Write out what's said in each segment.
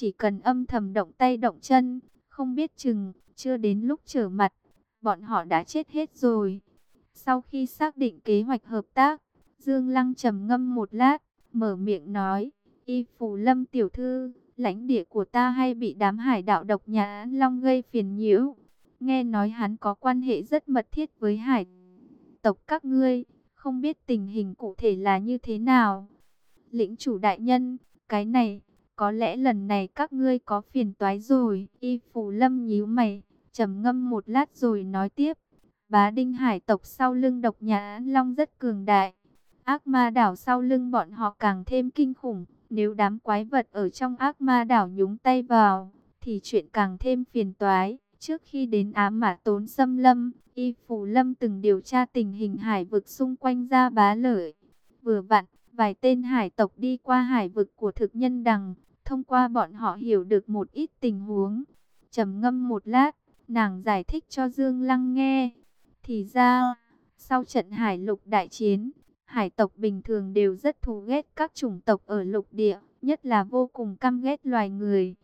chỉ cần âm thầm động tay động chân, không biết chừng, chưa đến lúc trở mặt, bọn họ đã chết hết rồi. Sau khi xác định kế hoạch hợp tác, Dương Lăng trầm ngâm một lát, mở miệng nói, Y Phù Lâm tiểu thư, lãnh địa của ta hay bị đám hải đạo độc nhà Long gây phiền nhiễu. Nghe nói hắn có quan hệ rất mật thiết với hải tộc các ngươi, không biết tình hình cụ thể là như thế nào. Lĩnh chủ đại nhân, cái này, có lẽ lần này các ngươi có phiền toái rồi. Y phủ Lâm nhíu mày, trầm ngâm một lát rồi nói tiếp. Bá Đinh hải tộc sau lưng độc nhà Long rất cường đại. Ác ma đảo sau lưng bọn họ càng thêm kinh khủng. Nếu đám quái vật ở trong ác ma đảo nhúng tay vào, thì chuyện càng thêm phiền toái. Trước khi đến ám mã tốn xâm lâm, Y Phủ Lâm từng điều tra tình hình hải vực xung quanh ra bá lợi. Vừa vặn, vài tên hải tộc đi qua hải vực của thực nhân đằng, thông qua bọn họ hiểu được một ít tình huống. trầm ngâm một lát, nàng giải thích cho Dương Lăng nghe. Thì ra, sau trận hải lục đại chiến, hải tộc bình thường đều rất thù ghét các chủng tộc ở lục địa, nhất là vô cùng căm ghét loài người.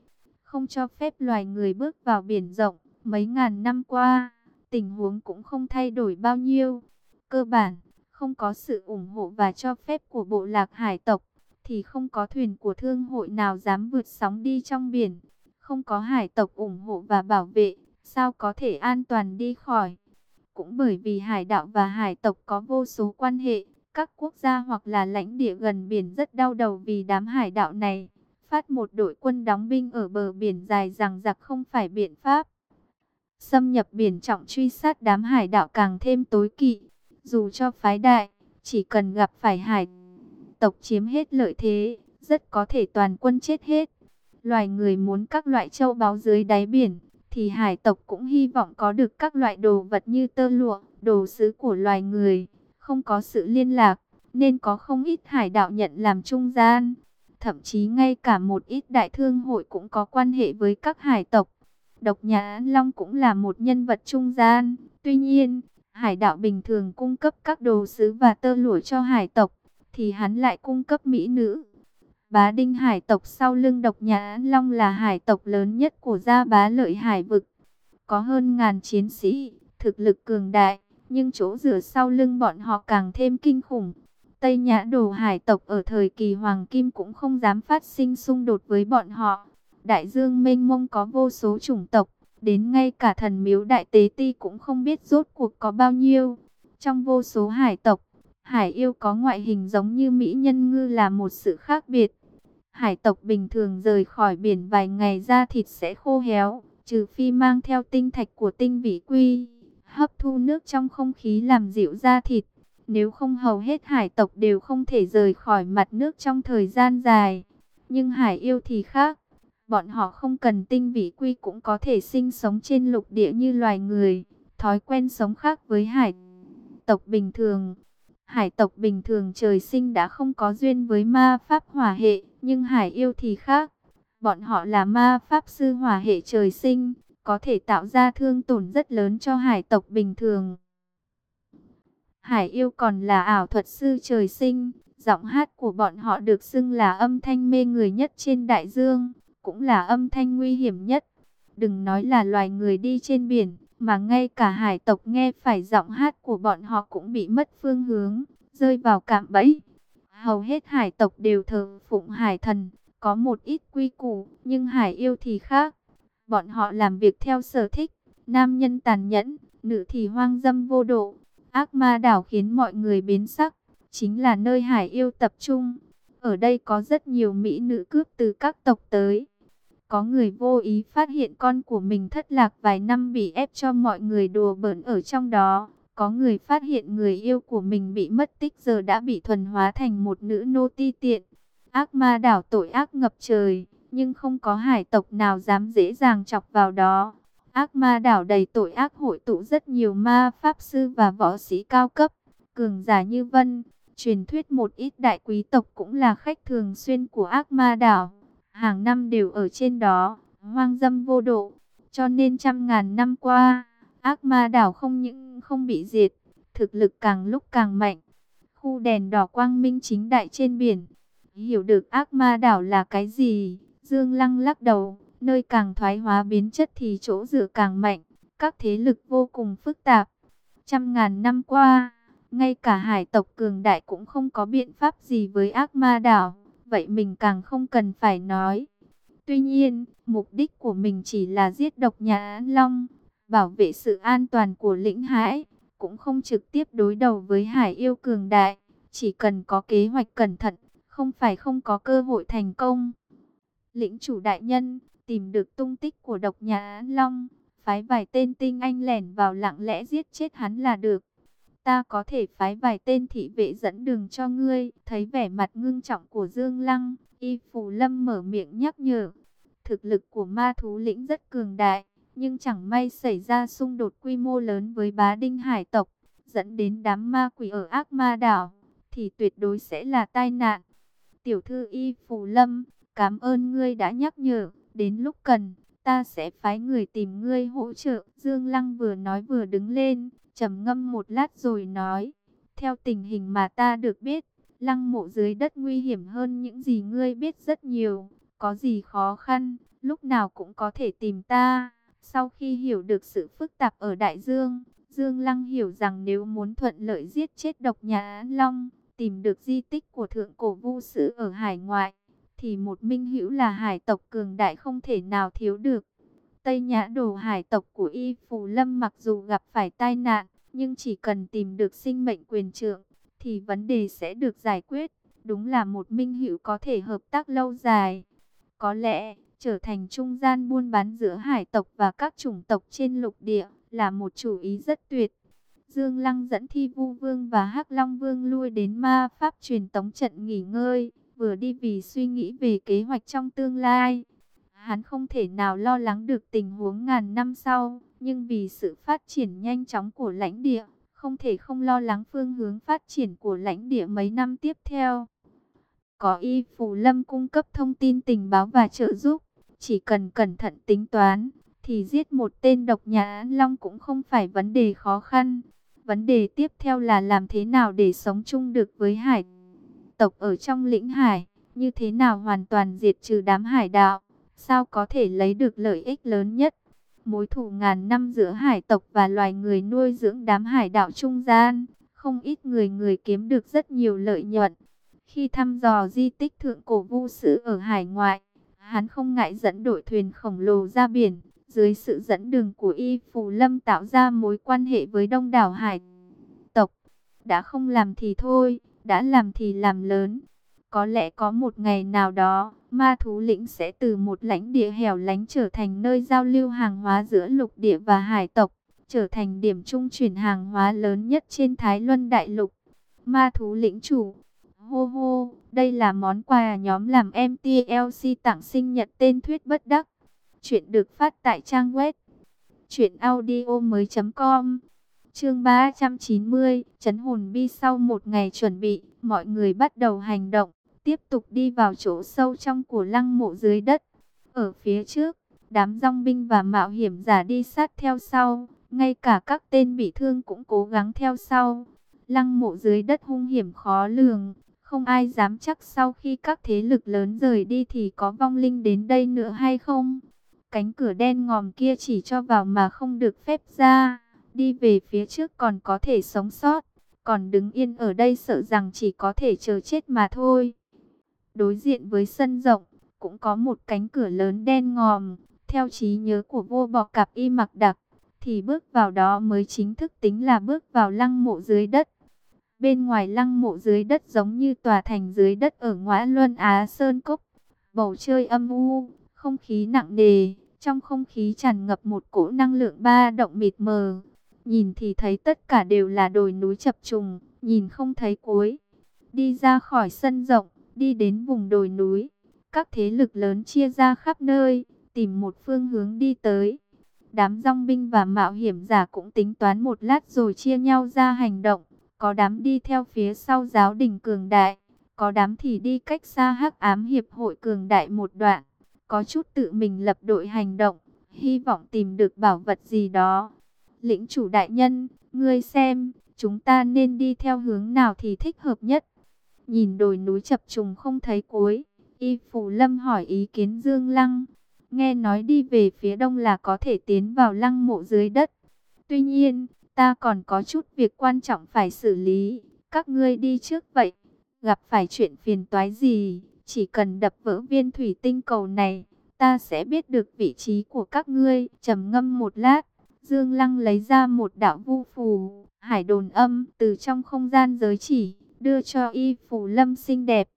Không cho phép loài người bước vào biển rộng, mấy ngàn năm qua, tình huống cũng không thay đổi bao nhiêu. Cơ bản, không có sự ủng hộ và cho phép của bộ lạc hải tộc, thì không có thuyền của thương hội nào dám vượt sóng đi trong biển. Không có hải tộc ủng hộ và bảo vệ, sao có thể an toàn đi khỏi. Cũng bởi vì hải đạo và hải tộc có vô số quan hệ, các quốc gia hoặc là lãnh địa gần biển rất đau đầu vì đám hải đạo này. Phát một đội quân đóng binh ở bờ biển dài rằng giặc không phải biện pháp. Xâm nhập biển trọng truy sát đám hải đạo càng thêm tối kỵ. Dù cho phái đại, chỉ cần gặp phải hải tộc chiếm hết lợi thế, rất có thể toàn quân chết hết. Loài người muốn các loại châu báu dưới đáy biển, thì hải tộc cũng hy vọng có được các loại đồ vật như tơ lụa, đồ sứ của loài người. Không có sự liên lạc, nên có không ít hải đạo nhận làm trung gian. Thậm chí ngay cả một ít đại thương hội cũng có quan hệ với các hải tộc. Độc Nhã Long cũng là một nhân vật trung gian. Tuy nhiên, hải đạo bình thường cung cấp các đồ sứ và tơ lụa cho hải tộc, thì hắn lại cung cấp mỹ nữ. Bá Đinh hải tộc sau lưng Độc Nhã Long là hải tộc lớn nhất của gia bá lợi hải vực. Có hơn ngàn chiến sĩ, thực lực cường đại, nhưng chỗ rửa sau lưng bọn họ càng thêm kinh khủng. Tây Nhã Đồ hải tộc ở thời kỳ Hoàng Kim cũng không dám phát sinh xung đột với bọn họ. Đại dương mênh mông có vô số chủng tộc, đến ngay cả thần miếu đại tế ti cũng không biết rốt cuộc có bao nhiêu. Trong vô số hải tộc, hải yêu có ngoại hình giống như mỹ nhân ngư là một sự khác biệt. Hải tộc bình thường rời khỏi biển vài ngày da thịt sẽ khô héo, trừ phi mang theo tinh thạch của tinh vĩ quy, hấp thu nước trong không khí làm dịu da thịt. Nếu không hầu hết hải tộc đều không thể rời khỏi mặt nước trong thời gian dài. Nhưng hải yêu thì khác Bọn họ không cần tinh vị quy cũng có thể sinh sống trên lục địa như loài người. Thói quen sống khác với hải tộc bình thường. Hải tộc bình thường trời sinh đã không có duyên với ma pháp hỏa hệ, nhưng hải yêu thì khác. Bọn họ là ma pháp sư hỏa hệ trời sinh, có thể tạo ra thương tổn rất lớn cho hải tộc bình thường. Hải yêu còn là ảo thuật sư trời sinh, giọng hát của bọn họ được xưng là âm thanh mê người nhất trên đại dương cũng là âm thanh nguy hiểm nhất. Đừng nói là loài người đi trên biển, mà ngay cả hải tộc nghe phải giọng hát của bọn họ cũng bị mất phương hướng, rơi vào cạm bẫy. Hầu hết hải tộc đều thờ phụng hải thần, có một ít quy củ, nhưng hải yêu thì khác. Bọn họ làm việc theo sở thích, nam nhân tàn nhẫn, nữ thì hoang dâm vô độ. Ác ma đảo khiến mọi người biến sắc, chính là nơi hải yêu tập trung. Ở đây có rất nhiều mỹ nữ cướp từ các tộc tới. Có người vô ý phát hiện con của mình thất lạc vài năm bị ép cho mọi người đùa bỡn ở trong đó. Có người phát hiện người yêu của mình bị mất tích giờ đã bị thuần hóa thành một nữ nô ti tiện. Ác ma đảo tội ác ngập trời, nhưng không có hải tộc nào dám dễ dàng chọc vào đó. Ác ma đảo đầy tội ác hội tụ rất nhiều ma pháp sư và võ sĩ cao cấp, cường giả như vân. Truyền thuyết một ít đại quý tộc cũng là khách thường xuyên của ác ma đảo hàng năm đều ở trên đó, hoang dâm vô độ. Cho nên trăm ngàn năm qua, ác ma đảo không những không bị diệt, thực lực càng lúc càng mạnh. Khu đèn đỏ quang minh chính đại trên biển, hiểu được ác ma đảo là cái gì, Dương Lăng lắc đầu, nơi càng thoái hóa biến chất thì chỗ dựa càng mạnh, các thế lực vô cùng phức tạp. Trăm ngàn năm qua, ngay cả hải tộc cường đại cũng không có biện pháp gì với ác ma đảo, vậy mình càng không cần phải nói. Tuy nhiên, mục đích của mình chỉ là giết độc nhà An Long, bảo vệ sự an toàn của lĩnh hải, cũng không trực tiếp đối đầu với hải yêu cường đại, chỉ cần có kế hoạch cẩn thận, không phải không có cơ hội thành công. Lĩnh chủ đại nhân, tìm được tung tích của độc nhà An Long, phái vài tên tinh anh lẻn vào lặng lẽ giết chết hắn là được. Ta có thể phái vài tên thị vệ dẫn đường cho ngươi. Thấy vẻ mặt ngưng trọng của Dương Lăng, Y Phù Lâm mở miệng nhắc nhở. Thực lực của ma thú lĩnh rất cường đại, nhưng chẳng may xảy ra xung đột quy mô lớn với bá đinh hải tộc, dẫn đến đám ma quỷ ở ác ma đảo, thì tuyệt đối sẽ là tai nạn. Tiểu thư Y Phù Lâm, cảm ơn ngươi đã nhắc nhở, đến lúc cần, ta sẽ phái người tìm ngươi hỗ trợ. Dương Lăng vừa nói vừa đứng lên, trầm ngâm một lát rồi nói, theo tình hình mà ta được biết, lăng mộ dưới đất nguy hiểm hơn những gì ngươi biết rất nhiều, có gì khó khăn, lúc nào cũng có thể tìm ta. Sau khi hiểu được sự phức tạp ở Đại Dương, Dương Lăng hiểu rằng nếu muốn thuận lợi giết chết độc nhà An Long, tìm được di tích của thượng cổ vu sử ở hải ngoại, thì một minh hữu là hải tộc cường đại không thể nào thiếu được. Tây Nhã Đồ hải tộc của Y Phù Lâm mặc dù gặp phải tai nạn, nhưng chỉ cần tìm được sinh mệnh quyền trượng, thì vấn đề sẽ được giải quyết. Đúng là một minh hữu có thể hợp tác lâu dài. Có lẽ, trở thành trung gian buôn bán giữa hải tộc và các chủng tộc trên lục địa là một chủ ý rất tuyệt. Dương Lăng dẫn Thi Vu Vương và Hắc Long Vương lui đến ma pháp truyền tống trận nghỉ ngơi, vừa đi vì suy nghĩ về kế hoạch trong tương lai. Hắn không thể nào lo lắng được tình huống ngàn năm sau, nhưng vì sự phát triển nhanh chóng của lãnh địa, không thể không lo lắng phương hướng phát triển của lãnh địa mấy năm tiếp theo. Có y phù lâm cung cấp thông tin tình báo và trợ giúp, chỉ cần cẩn thận tính toán, thì giết một tên độc nhà Long cũng không phải vấn đề khó khăn. Vấn đề tiếp theo là làm thế nào để sống chung được với hải tộc ở trong lĩnh hải, như thế nào hoàn toàn diệt trừ đám hải đạo, sao có thể lấy được lợi ích lớn nhất. Mối thù ngàn năm giữa hải tộc và loài người nuôi dưỡng đám hải đạo trung gian, không ít người người kiếm được rất nhiều lợi nhuận. Khi thăm dò di tích thượng cổ vu sử ở hải ngoại, hắn không ngại dẫn đội thuyền khổng lồ ra biển, dưới sự dẫn đường của Y Phù Lâm tạo ra mối quan hệ với đông đảo hải tộc. Đã không làm thì thôi, đã làm thì làm lớn. Có lẽ có một ngày nào đó, ma thú lĩnh sẽ từ một lãnh địa hẻo lánh trở thành nơi giao lưu hàng hóa giữa lục địa và hải tộc, trở thành điểm trung chuyển hàng hóa lớn nhất trên Thái Luân Đại Lục. Ma thú lĩnh chủ, hô hô, đây là món quà nhóm làm MTLC tặng sinh nhật tên thuyết bất đắc. Chuyện được phát tại trang web chuyểnaudio.com Chương 390, chấn hồn bi sau một ngày chuẩn bị, mọi người bắt đầu hành động tiếp tục đi vào chỗ sâu trong của lăng mộ dưới đất. Ở phía trước, đám rong binh và mạo hiểm giả đi sát theo sau, ngay cả các tên bị thương cũng cố gắng theo sau. Lăng mộ dưới đất hung hiểm khó lường, không ai dám chắc sau khi các thế lực lớn rời đi thì có vong linh đến đây nữa hay không. Cánh cửa đen ngòm kia chỉ cho vào mà không được phép ra, đi về phía trước còn có thể sống sót, còn đứng yên ở đây sợ rằng chỉ có thể chờ chết mà thôi. Đối diện với sân rộng, cũng có một cánh cửa lớn đen ngòm. Theo trí nhớ của vô bọ cạp y mặc đặc, thì bước vào đó mới chính thức tính là bước vào lăng mộ dưới đất. Bên ngoài lăng mộ dưới đất giống như tòa thành dưới đất ở ngõ Luân Á Sơn Cốc. Bầu trời âm u, không khí nặng nề, trong không khí tràn ngập một cỗ năng lượng ba động mịt mờ. Nhìn thì thấy tất cả đều là đồi núi chập trùng, nhìn không thấy cuối. Đi ra khỏi sân rộng, đi đến vùng đồi núi. Các thế lực lớn chia ra khắp nơi, tìm một phương hướng đi tới. Đám rong binh và mạo hiểm giả cũng tính toán một lát rồi chia nhau ra hành động. Có đám đi theo phía sau giáo đình cường đại, có đám thì đi cách xa hắc ám hiệp hội cường đại một đoạn. Có chút tự mình lập đội hành động, hy vọng tìm được bảo vật gì đó. Lĩnh chủ đại nhân, ngươi xem, chúng ta nên đi theo hướng nào thì thích hợp nhất. Nhìn đồi núi chập trùng không thấy cuối, Y Phủ Lâm hỏi ý kiến Dương Lăng. Nghe nói đi về phía đông là có thể tiến vào lăng mộ dưới đất. Tuy nhiên, ta còn có chút việc quan trọng phải xử lý. Các ngươi đi trước vậy. Gặp phải chuyện phiền toái gì, chỉ cần đập vỡ viên thủy tinh cầu này, ta sẽ biết được vị trí của các ngươi. trầm ngâm một lát, Dương Lăng lấy ra một đạo vu phù, hải đồn âm từ trong không gian giới chỉ, đưa cho y phủ lâm xinh đẹp.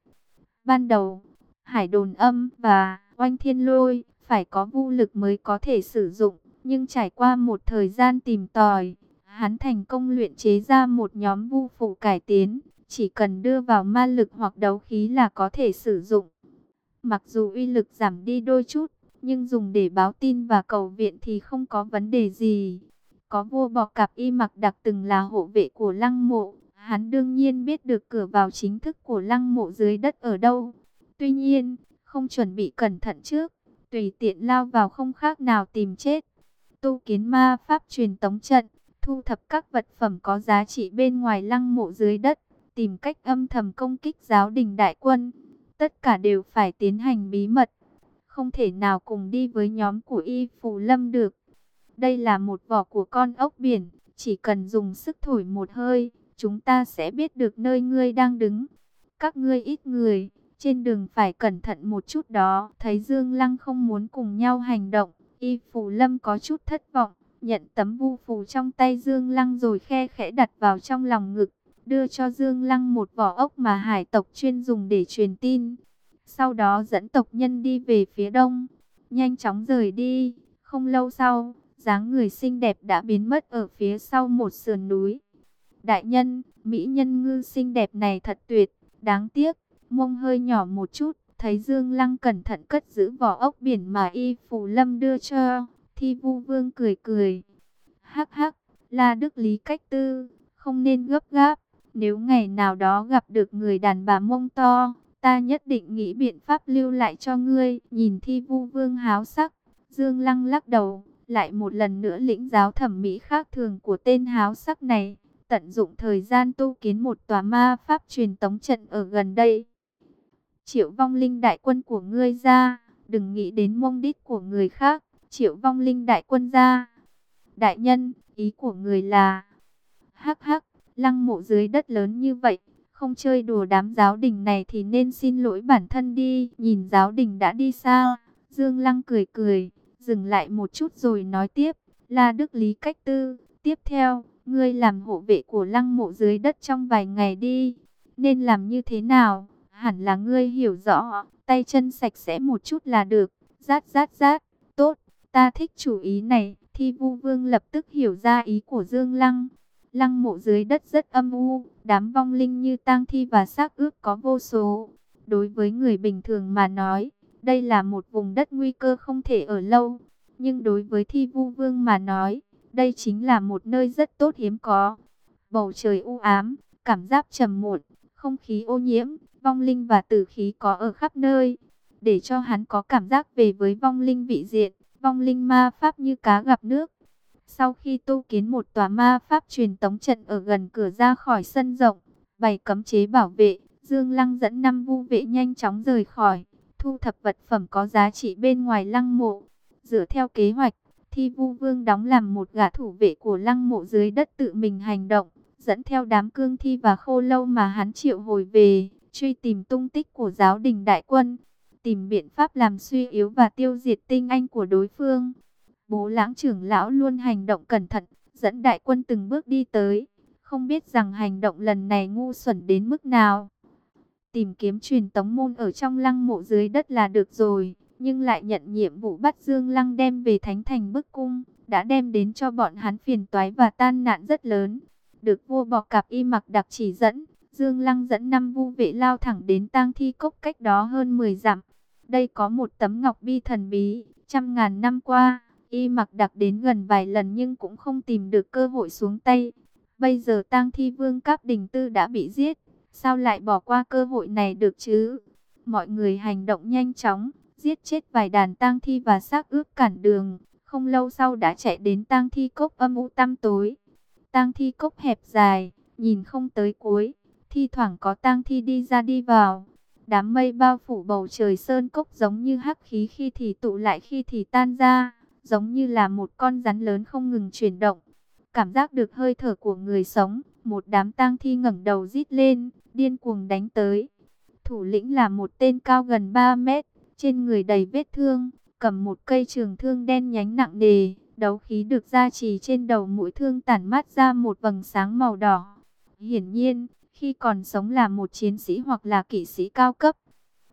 Ban đầu, hải đồn âm và oanh thiên lôi phải có vũ lực mới có thể sử dụng, nhưng trải qua một thời gian tìm tòi, hắn thành công luyện chế ra một nhóm vũ phù cải tiến, chỉ cần đưa vào ma lực hoặc đấu khí là có thể sử dụng. Mặc dù uy lực giảm đi đôi chút, nhưng dùng để báo tin và cầu viện thì không có vấn đề gì. Có vua bọ cạp y mặc đặc từng là hộ vệ của lăng mộ, hắn đương nhiên biết được cửa vào chính thức của lăng mộ dưới đất ở đâu. Tuy nhiên, không chuẩn bị cẩn thận trước, tùy tiện lao vào không khác nào tìm chết. Tu kiến ma pháp truyền tống trận, thu thập các vật phẩm có giá trị bên ngoài lăng mộ dưới đất, tìm cách âm thầm công kích giáo đình đại quân. Tất cả đều phải tiến hành bí mật, không thể nào cùng đi với nhóm của Y Phù Lâm được. Đây là một vỏ của con ốc biển, chỉ cần dùng sức thổi một hơi, chúng ta sẽ biết được nơi ngươi đang đứng. Các ngươi ít người, trên đường phải cẩn thận một chút đó. Thấy Dương Lăng không muốn cùng nhau hành động, Y Phù Lâm có chút thất vọng, nhận tấm vu phù trong tay Dương Lăng rồi khe khẽ đặt vào trong lòng ngực, đưa cho Dương Lăng một vỏ ốc mà hải tộc chuyên dùng để truyền tin. Sau đó dẫn tộc nhân đi về phía đông, nhanh chóng rời đi. Không lâu sau, dáng người xinh đẹp đã biến mất ở phía sau một sườn núi. Đại nhân, mỹ nhân ngư xinh đẹp này thật tuyệt, đáng tiếc, mông hơi nhỏ một chút. Thấy Dương Lăng cẩn thận cất giữ vỏ ốc biển mà Y Phù Lâm đưa cho, Thi Vu Vương cười cười. Hắc hắc, là Đức Lý Cách Tư, không nên gấp gáp, nếu ngày nào đó gặp được người đàn bà mông to, ta nhất định nghĩ biện pháp lưu lại cho ngươi. Nhìn thi vu vương háo sắc, Dương Lăng lắc đầu, lại một lần nữa lĩnh giáo thẩm mỹ khác thường của tên háo sắc này, tận dụng thời gian tu kiến một tòa ma pháp truyền tống trận ở gần đây. Triệu vong linh đại quân của ngươi ra, đừng nghĩ đến mông đít của người khác, triệu vong linh đại quân ra. Đại nhân, ý của người là, hắc hắc, lăng mộ dưới đất lớn như vậy, không chơi đùa đám giáo đình này thì nên xin lỗi bản thân đi. Nhìn giáo đình đã đi xa, Dương Lăng cười cười, dừng lại một chút rồi nói tiếp. là Đức Lý Cách Tư, tiếp theo, ngươi làm hộ vệ của lăng mộ dưới đất trong vài ngày đi. Nên làm như thế nào? Hẳn là ngươi hiểu rõ, tay chân sạch sẽ một chút là được. Rát rát rát, tốt, ta thích chủ ý này. Thi vu vương lập tức hiểu ra ý của Dương Lăng. Lăng mộ dưới đất rất âm u, đám vong linh như tang thi và xác ướp có vô số. Đối với người bình thường mà nói, đây là một vùng đất nguy cơ không thể ở lâu. Nhưng đối với thi vu vương mà nói, đây chính là một nơi rất tốt hiếm có. Bầu trời u ám, cảm giác trầm muộn, không khí ô nhiễm, vong linh và tử khí có ở khắp nơi. Để cho hắn có cảm giác về với vong linh vị diện, vong linh ma pháp như cá gặp nước. Sau khi tu kiến một tòa ma pháp truyền tống trận ở gần cửa ra khỏi sân rộng, bày cấm chế bảo vệ, Dương Lăng dẫn năm vu vệ nhanh chóng rời khỏi, thu thập vật phẩm có giá trị bên ngoài lăng mộ. Dựa theo kế hoạch, Thi Vu Vương đóng làm một gã thủ vệ của lăng mộ dưới đất tự mình hành động, dẫn theo đám cương thi và khô lâu mà hắn triệu hồi về, truy tìm tung tích của giáo đình đại quân, tìm biện pháp làm suy yếu và tiêu diệt tinh anh của đối phương. Bố lãng trưởng lão luôn hành động cẩn thận, dẫn đại quân từng bước đi tới. Không biết rằng hành động lần này ngu xuẩn đến mức nào. Tìm kiếm truyền tống môn ở trong lăng mộ dưới đất là được rồi. Nhưng lại nhận nhiệm vụ bắt Dương Lăng đem về Thánh Thành bức cung. Đã đem đến cho bọn hắn phiền toái và tan nạn rất lớn. Được vua bọ cạp y mặc đặc chỉ dẫn. Dương Lăng dẫn năm vu vệ lao thẳng đến tang thi cốc cách đó hơn 10 dặm. Đây có một tấm ngọc bi thần bí, trăm ngàn năm qua, Y mặc đặc đến gần vài lần nhưng cũng không tìm được cơ hội xuống tay. Bây giờ tang thi vương cáp đình tư đã bị giết. Sao lại bỏ qua cơ hội này được chứ? Mọi người hành động nhanh chóng, giết chết vài đàn tang thi và xác ướp cản đường. Không lâu sau đã chạy đến tang thi cốc âm u tăm tối. Tang thi cốc hẹp dài, nhìn không tới cuối. Thi thoảng có tang thi đi ra đi vào. Đám mây bao phủ bầu trời sơn cốc giống như hắc khí khi thì tụ lại khi thì tan ra, giống như là một con rắn lớn không ngừng chuyển động. Cảm giác được hơi thở của người sống, một đám tang thi ngẩng đầu rít lên, điên cuồng đánh tới. Thủ lĩnh là một tên cao gần 3 mét, trên người đầy vết thương, cầm một cây trường thương đen nhánh nặng nề, đấu khí được gia trì trên đầu mũi thương tản mát ra một vầng sáng màu đỏ. Hiển nhiên, khi còn sống là một chiến sĩ hoặc là kỵ sĩ cao cấp.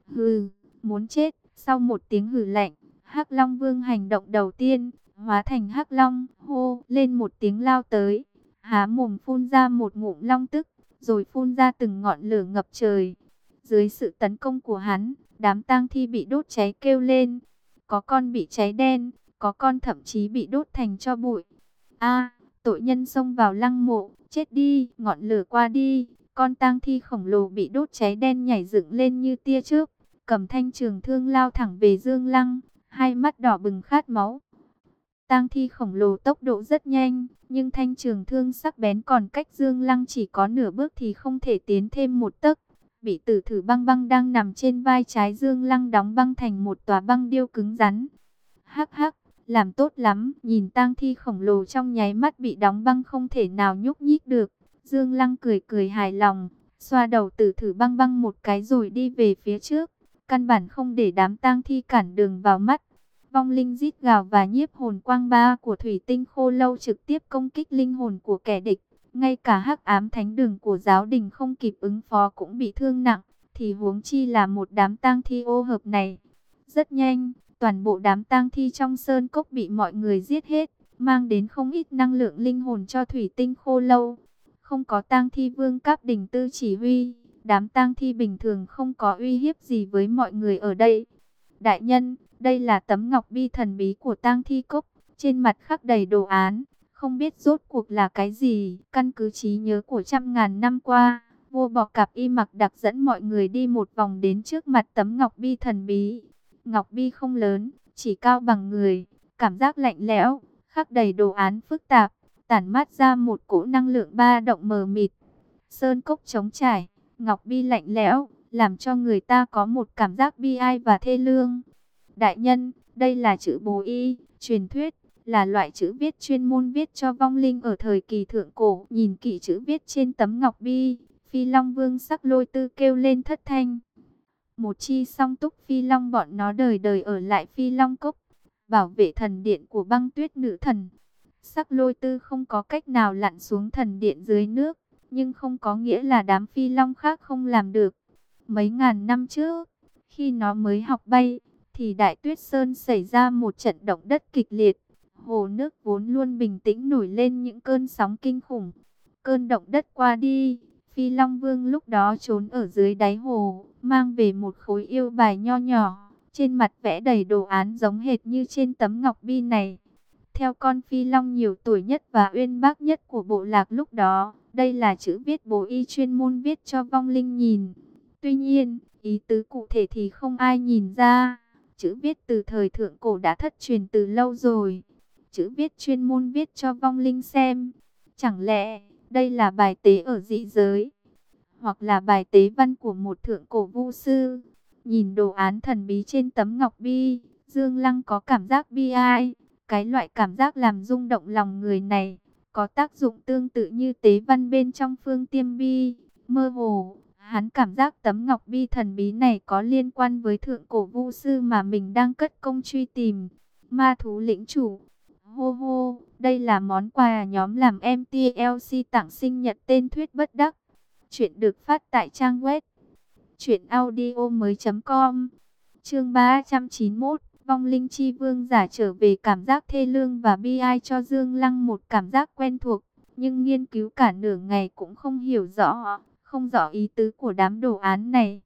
Hừ, muốn chết, sau một tiếng hừ lạnh, Hắc Long Vương hành động đầu tiên, hóa thành Hắc Long, hô lên một tiếng lao tới, há mồm phun ra một ngụm long tức, rồi phun ra từng ngọn lửa ngập trời. Dưới sự tấn công của hắn, đám tang thi bị đốt cháy kêu lên, có con bị cháy đen, có con thậm chí bị đốt thành cho bụi. A, tội nhân xông vào lăng mộ, chết đi, ngọn lửa qua đi, con tang thi khổng lồ bị đốt cháy đen nhảy dựng lên như tia chớp, cầm thanh trường thương lao thẳng về Dương Lăng, hai mắt đỏ bừng khát máu. Tang thi khổng lồ tốc độ rất nhanh, nhưng thanh trường thương sắc bén còn cách Dương Lăng chỉ có nửa bước thì không thể tiến thêm một tấc. Bị tử thử băng băng đang nằm trên vai trái Dương Lăng đóng băng thành một tòa băng điêu cứng rắn. Hắc hắc, làm tốt lắm, nhìn tang thi khổng lồ trong nháy mắt bị đóng băng không thể nào nhúc nhích được. Dương Lăng cười cười hài lòng, xoa đầu tử thử băng băng một cái rồi đi về phía trước. Căn bản không để đám tang thi cản đường vào mắt. Vong linh rít gào và nhiếp hồn quang ba của thủy tinh khô lâu trực tiếp công kích linh hồn của kẻ địch. Ngay cả hắc ám thánh đường của giáo đình không kịp ứng phó cũng bị thương nặng. Thì huống chi là một đám tang thi ô hợp này. Rất nhanh, toàn bộ đám tang thi trong sơn cốc bị mọi người giết hết. Mang đến không ít năng lượng linh hồn cho thủy tinh khô lâu. Không có tang thi vương cấp đỉnh tư chỉ huy. Đám tang thi bình thường không có uy hiếp gì với mọi người ở đây. Đại nhân, đây là tấm ngọc bi thần bí của tang thi cốc, trên mặt khắc đầy đồ án, không biết rốt cuộc là cái gì. Căn cứ trí nhớ của trăm ngàn năm qua, vua bọ cạp y mặc đặc dẫn mọi người đi một vòng đến trước mặt tấm ngọc bi thần bí. Ngọc bi không lớn, chỉ cao bằng người, cảm giác lạnh lẽo, khắc đầy đồ án phức tạp, tản mát ra một cỗ năng lượng ba động mờ mịt. Sơn cốc trống trải, ngọc bi lạnh lẽo, làm cho người ta có một cảm giác bi ai và thê lương. Đại nhân, đây là chữ bố y, truyền thuyết, là loại chữ viết chuyên môn viết cho vong linh ở thời kỳ thượng cổ. Nhìn kỹ chữ viết trên tấm ngọc bi, Phi Long Vương sắc lôi tư kêu lên thất thanh. Một chi song túc Phi Long bọn nó đời đời ở lại Phi Long Cốc, bảo vệ thần điện của băng tuyết nữ thần. Sắc lôi tư không có cách nào lặn xuống thần điện dưới nước, nhưng không có nghĩa là đám Phi Long khác không làm được. Mấy ngàn năm trước, khi nó mới học bay, thì Đại Tuyết Sơn xảy ra một trận động đất kịch liệt. Hồ nước vốn luôn bình tĩnh nổi lên những cơn sóng kinh khủng. Cơn động đất qua đi, Phi Long Vương lúc đó trốn ở dưới đáy hồ, mang về một khối yêu bài nho nhỏ. Trên mặt vẽ đầy đồ án giống hệt như trên tấm ngọc bi này. Theo con Phi Long nhiều tuổi nhất và uyên bác nhất của bộ lạc lúc đó, đây là chữ viết bố y chuyên môn viết cho vong linh nhìn. Tuy nhiên, ý tứ cụ thể thì không ai nhìn ra. Chữ viết từ thời thượng cổ đã thất truyền từ lâu rồi. Chữ viết chuyên môn viết cho vong linh xem. Chẳng lẽ đây là bài tế ở dị giới? Hoặc là bài tế văn của một thượng cổ vu sư? Nhìn đồ án thần bí trên tấm ngọc bi, Dương Lăng có cảm giác bi ai. Cái loại cảm giác làm rung động lòng người này, có tác dụng tương tự như tế văn bên trong phương tiêm bi. Mơ hồ, Hắn cảm giác tấm ngọc bi thần bí này có liên quan với thượng cổ vu sư mà mình đang cất công truy tìm. Ma thú lĩnh chủ. Hô hô, đây là món quà nhóm làm MTLC tặng sinh nhật tên thuyết bất đắc. Chuyện được phát tại trang web. chuyểnaudio.com Chương 391. Vong linh chi vương giả trở về cảm giác thê lương và bi ai cho Dương Lăng một cảm giác quen thuộc. Nhưng nghiên cứu cả nửa ngày cũng không hiểu rõ không rõ ý tứ của đám đồ án này.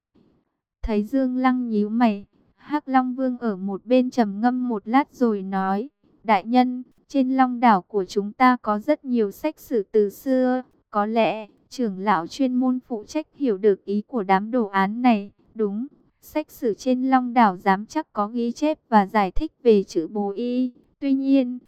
Thấy Dương Lăng nhíu mày, Hắc Long Vương ở một bên trầm ngâm một lát rồi nói, Đại nhân, trên long đảo của chúng ta có rất nhiều sách sử từ xưa, có lẽ trưởng lão chuyên môn phụ trách hiểu được ý của đám đồ án này, đúng. Sách sử trên long đảo dám chắc có ghi chép và giải thích về chữ bồ y. Tuy nhiên,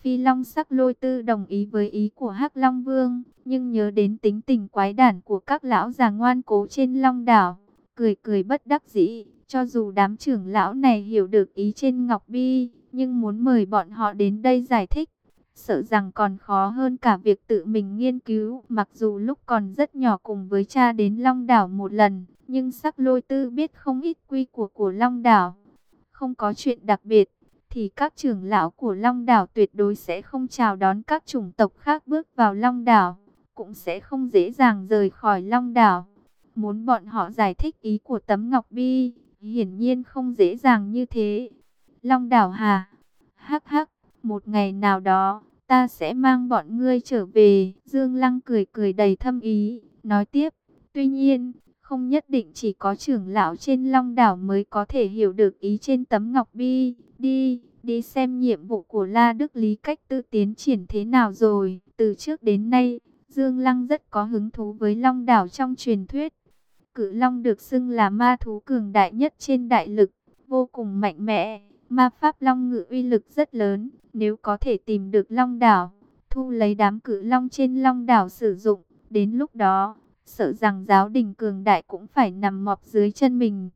Phi Long sắc lôi tư đồng ý với ý của Hắc Long Vương, nhưng nhớ đến tính tình quái đản của các lão già ngoan cố trên Long đảo, cười cười bất đắc dĩ, cho dù đám trưởng lão này hiểu được ý trên Ngọc Bi, nhưng muốn mời bọn họ đến đây giải thích, sợ rằng còn khó hơn cả việc tự mình nghiên cứu. Mặc dù lúc còn rất nhỏ cùng với cha đến Long Đảo một lần, nhưng sắc lôi tư biết không ít quy của của Long Đảo. Không có chuyện đặc biệt, thì các trưởng lão của Long Đảo tuyệt đối sẽ không chào đón các chủng tộc khác bước vào Long Đảo, cũng sẽ không dễ dàng rời khỏi Long Đảo. Muốn bọn họ giải thích ý của tấm ngọc bi, hiển nhiên không dễ dàng như thế. Long Đảo hà, hắc hắc, một ngày nào đó, ta sẽ mang bọn ngươi trở về. Dương Lăng cười cười đầy thâm ý, nói tiếp, tuy nhiên, không nhất định chỉ có trưởng lão trên Long Đảo mới có thể hiểu được ý trên tấm ngọc bi. Đi, đi xem nhiệm vụ của La Đức Lý cách tự tiến triển thế nào rồi. Từ trước đến nay, Dương Lăng rất có hứng thú với Long Đảo trong truyền thuyết. Cự Long được xưng là ma thú cường đại nhất trên đại lực, vô cùng mạnh mẽ. Ma Pháp Long ngự uy lực rất lớn, nếu có thể tìm được Long Đảo, thu lấy đám cự Long trên Long Đảo sử dụng, đến lúc đó, sợ rằng giáo đình cường đại cũng phải nằm mọp dưới chân mình.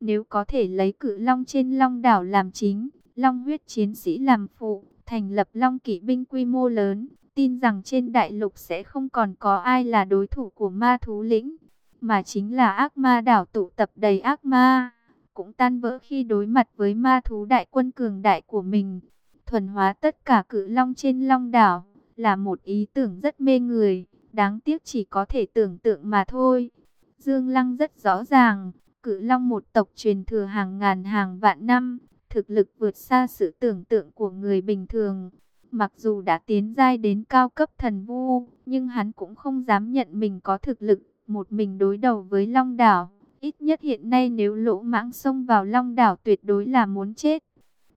Nếu có thể lấy cự long trên long đảo làm chính, long huyết chiến sĩ làm phụ, thành lập long kỵ binh quy mô lớn, tin rằng trên đại lục sẽ không còn có ai là đối thủ của ma thú lĩnh, mà chính là ác ma đảo tụ tập đầy ác ma, cũng tan vỡ khi đối mặt với ma thú đại quân cường đại của mình. Thuần hóa tất cả cự long trên long đảo là một ý tưởng rất mê người, đáng tiếc chỉ có thể tưởng tượng mà thôi. Dương Lăng rất rõ ràng, Cự Long một tộc truyền thừa hàng ngàn hàng vạn năm, thực lực vượt xa sự tưởng tượng của người bình thường. Mặc dù đã tiến giai đến cao cấp thần vu, nhưng hắn cũng không dám nhận mình có thực lực một mình đối đầu với Long Đảo. Ít nhất hiện nay nếu lỗ mãng xông vào Long Đảo tuyệt đối là muốn chết.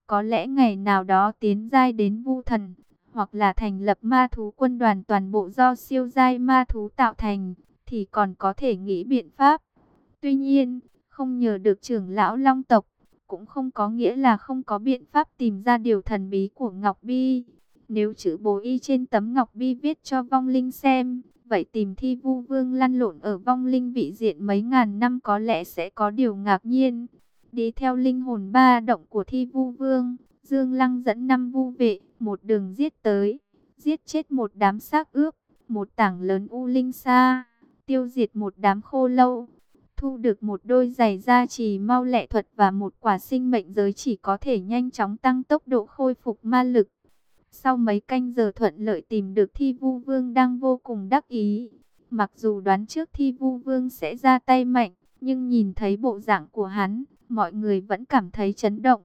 Có lẽ ngày nào đó tiến giai đến vu thần, hoặc là thành lập ma thú quân đoàn toàn bộ do siêu giai ma thú tạo thành, thì còn có thể nghĩ biện pháp. Tuy nhiên, không nhờ được trưởng lão long tộc, cũng không có nghĩa là không có biện pháp tìm ra điều thần bí của Ngọc Bi. Nếu chữ bố y trên tấm Ngọc Bi viết cho vong linh xem, vậy tìm thi vu vương lăn lộn ở vong linh vị diện mấy ngàn năm có lẽ sẽ có điều ngạc nhiên. Đi theo linh hồn ba động của thi vu vương, Dương Lăng dẫn năm vu vệ, một đường giết tới, giết chết một đám xác ướp, một tảng lớn u linh xa, tiêu diệt một đám khô lâu, thu được một đôi giày da trì mau lẹ thuật và một quả sinh mệnh giới chỉ có thể nhanh chóng tăng tốc độ khôi phục ma lực. Sau mấy canh giờ thuận lợi tìm được thi vu vương đang vô cùng đắc ý. Mặc dù đoán trước thi vu vương sẽ ra tay mạnh, nhưng nhìn thấy bộ dạng của hắn, mọi người vẫn cảm thấy chấn động.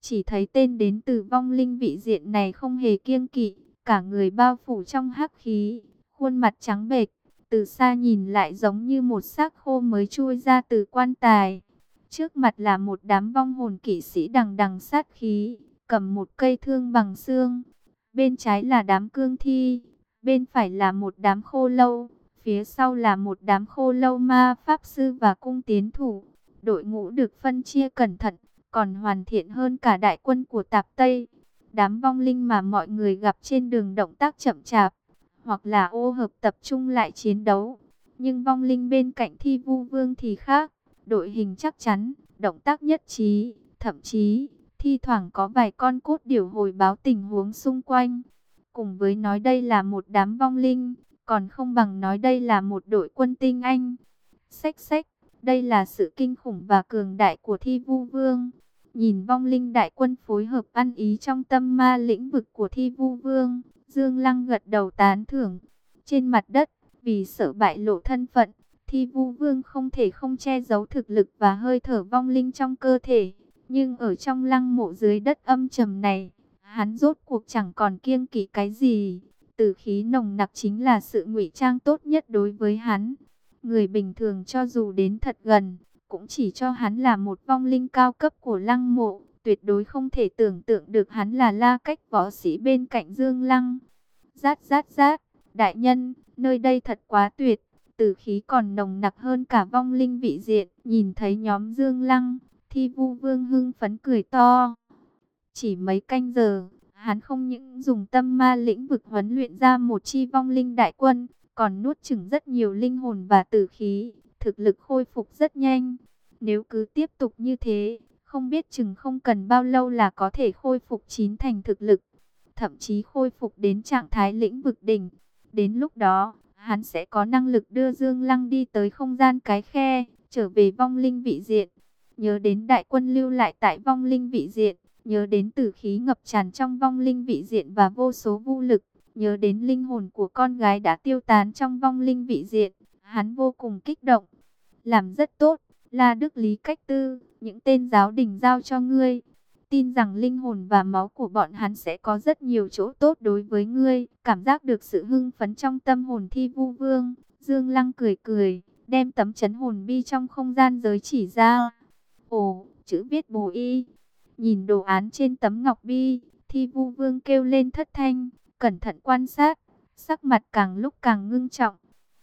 Chỉ thấy tên đến từ vong linh vị diện này không hề kiêng kỵ, cả người bao phủ trong hắc khí, khuôn mặt trắng bệch, từ xa nhìn lại giống như một xác khô mới chui ra từ quan tài. Trước mặt là một đám vong hồn kỵ sĩ đằng đằng sát khí, cầm một cây thương bằng xương. Bên trái là đám cương thi, bên phải là một đám khô lâu, phía sau là một đám khô lâu ma pháp sư và cung tiến thủ. Đội ngũ được phân chia cẩn thận, còn hoàn thiện hơn cả đại quân của Tạp Tây. Đám vong linh mà mọi người gặp trên đường động tác chậm chạp, hoặc là ô hợp tập trung lại chiến đấu. Nhưng vong linh bên cạnh thi vu vương thì khác, đội hình chắc chắn, động tác nhất trí, thậm chí, thi thoảng có vài con cốt điểu hồi báo tình huống xung quanh. Cùng với nói đây là một đám vong linh, còn không bằng nói đây là một đội quân tinh anh. Xách xách, đây là sự kinh khủng và cường đại của thi vu vương. Nhìn vong linh đại quân phối hợp ăn ý trong tâm ma lĩnh vực của thi vu vương, Dương Lăng gật đầu tán thưởng. Trên mặt đất, vì sợ bại lộ thân phận, thi vu vương không thể không che giấu thực lực và hơi thở vong linh trong cơ thể. Nhưng ở trong lăng mộ dưới đất âm trầm này, hắn rốt cuộc chẳng còn kiêng kỵ cái gì. Tử khí nồng nặc chính là sự ngụy trang tốt nhất đối với hắn. Người bình thường cho dù đến thật gần, cũng chỉ cho hắn là một vong linh cao cấp của lăng mộ, tuyệt đối không thể tưởng tượng được hắn là la cách võ sĩ bên cạnh Dương Lăng. Rát rát rát, đại nhân, nơi đây thật quá tuyệt, tử khí còn nồng nặc hơn cả vong linh vị diện, nhìn thấy nhóm Dương Lăng, thi vu vương hưng phấn cười to. Chỉ mấy canh giờ, hắn không những dùng tâm ma lĩnh vực huấn luyện ra một chi vong linh đại quân, còn nuốt chửng rất nhiều linh hồn và tử khí, thực lực khôi phục rất nhanh. Nếu cứ tiếp tục như thế, không biết chừng không cần bao lâu là có thể khôi phục chín thành thực lực, thậm chí khôi phục đến trạng thái lĩnh vực đỉnh. Đến lúc đó, hắn sẽ có năng lực đưa Dương Lăng đi tới không gian cái khe, trở về vong linh vị diện. Nhớ đến đại quân lưu lại tại vong linh vị diện, nhớ đến tử khí ngập tràn trong vong linh vị diện và vô số vô lực, nhớ đến linh hồn của con gái đã tiêu tán trong vong linh vị diện, hắn vô cùng kích động. Làm rất tốt, là Đức Lý Cách Tư, những tên giáo đình giao cho ngươi. Tin rằng linh hồn và máu của bọn hắn sẽ có rất nhiều chỗ tốt đối với ngươi. Cảm giác được sự hưng phấn trong tâm hồn thi vu vương. Dương Lăng cười cười, đem tấm chấn hồn bi trong không gian giới chỉ ra. Ồ, chữ viết bồ y. Nhìn đồ án trên tấm ngọc bi, thi vu vương kêu lên thất thanh, cẩn thận quan sát, sắc mặt càng lúc càng ngưng trọng.